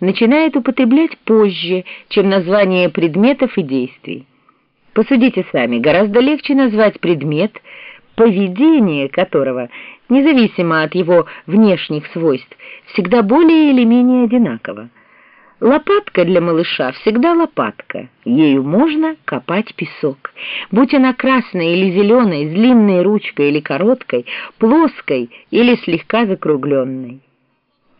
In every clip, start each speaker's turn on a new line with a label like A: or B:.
A: начинает употреблять позже, чем название предметов и действий. Посудите сами, гораздо легче назвать предмет, поведение которого, независимо от его внешних свойств, всегда более или менее одинаково. Лопатка для малыша всегда лопатка, ею можно копать песок. Будь она красной или зеленой, с длинной ручкой или короткой, плоской или слегка закругленной.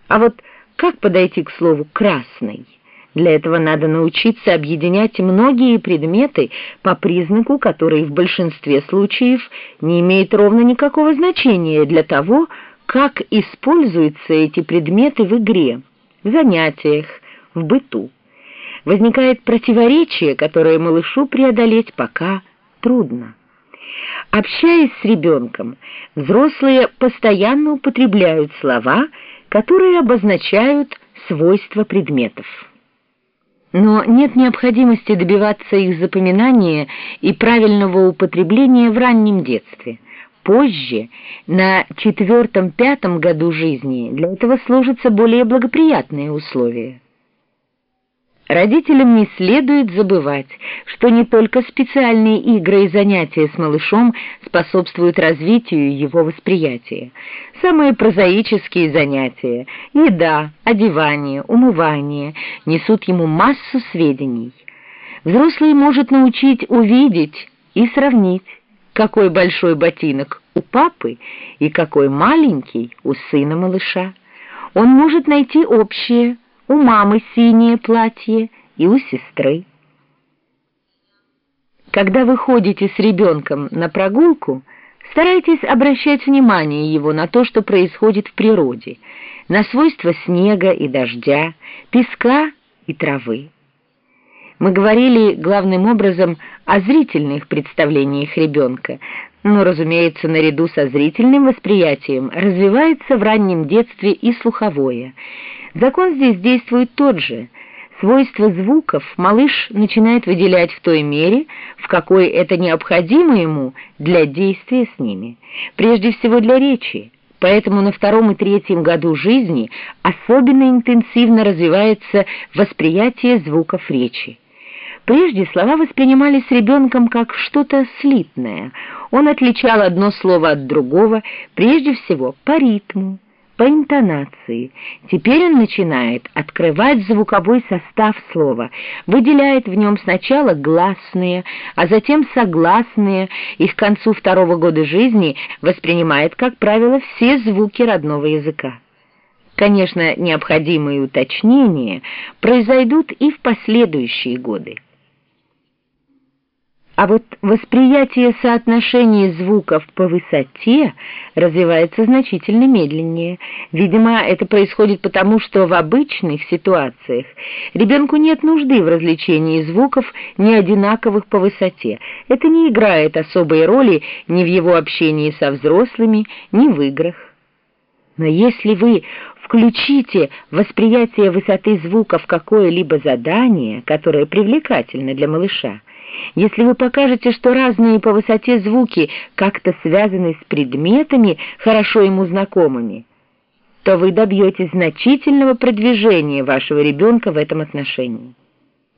A: А вот как подойти к слову «красный»? Для этого надо научиться объединять многие предметы по признаку, который в большинстве случаев не имеет ровно никакого значения для того, как используются эти предметы в игре, в занятиях, в быту. Возникает противоречие, которое малышу преодолеть пока трудно. Общаясь с ребенком, взрослые постоянно употребляют слова, которые обозначают свойства предметов. Но нет необходимости добиваться их запоминания и правильного употребления в раннем детстве. Позже, на четвертом-пятом году жизни, для этого сложатся более благоприятные условия. Родителям не следует забывать, что не только специальные игры и занятия с малышом способствуют развитию его восприятия. Самые прозаические занятия – еда, одевание, умывание – несут ему массу сведений. Взрослый может научить увидеть и сравнить, какой большой ботинок у папы и какой маленький у сына малыша. Он может найти общее – у мамы синее платье и у сестры. Когда вы ходите с ребенком на прогулку, старайтесь обращать внимание его на то, что происходит в природе, на свойства снега и дождя, песка и травы. Мы говорили главным образом о зрительных представлениях ребенка, но, разумеется, наряду со зрительным восприятием развивается в раннем детстве и слуховое – Закон здесь действует тот же. Свойства звуков малыш начинает выделять в той мере, в какой это необходимо ему для действия с ними, прежде всего для речи. Поэтому на втором и третьем году жизни особенно интенсивно развивается восприятие звуков речи. Прежде слова воспринимались ребенком как что-то слитное. Он отличал одно слово от другого, прежде всего по ритму по интонации. Теперь он начинает открывать звуковой состав слова, выделяет в нем сначала гласные, а затем согласные, и к концу второго года жизни воспринимает, как правило, все звуки родного языка. Конечно, необходимые уточнения произойдут и в последующие годы. А вот восприятие соотношения звуков по высоте развивается значительно медленнее. Видимо, это происходит потому, что в обычных ситуациях ребенку нет нужды в развлечении звуков не одинаковых по высоте. Это не играет особой роли ни в его общении со взрослыми, ни в играх. Но если вы включите восприятие высоты звука в какое-либо задание, которое привлекательно для малыша, если вы покажете, что разные по высоте звуки как-то связаны с предметами, хорошо ему знакомыми, то вы добьетесь значительного продвижения вашего ребенка в этом отношении.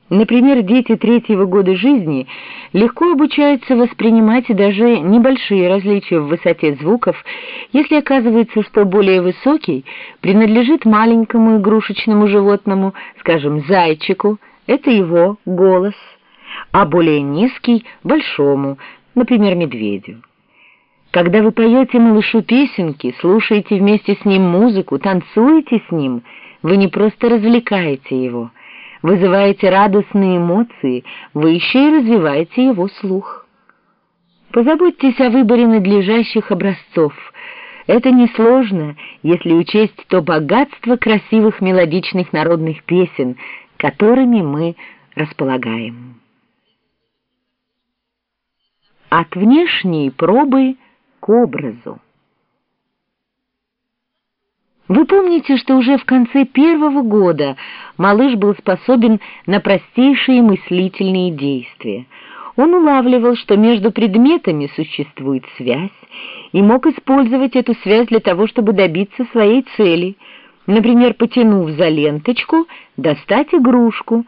A: Например, дети третьего года жизни легко обучаются воспринимать даже небольшие различия в высоте звуков, если оказывается, что более высокий принадлежит маленькому игрушечному животному, скажем, зайчику, это его голос – а более низкий — большому, например, медведю. Когда вы поете малышу песенки, слушаете вместе с ним музыку, танцуете с ним, вы не просто развлекаете его, вызываете радостные эмоции, вы еще и развиваете его слух. Позаботьтесь о выборе надлежащих образцов. Это несложно, если учесть то богатство красивых мелодичных народных песен, которыми мы располагаем от внешней пробы к образу. Вы помните, что уже в конце первого года малыш был способен на простейшие мыслительные действия. Он улавливал, что между предметами существует связь, и мог использовать эту связь для того, чтобы добиться своей цели — Например, потянув за ленточку, достать игрушку,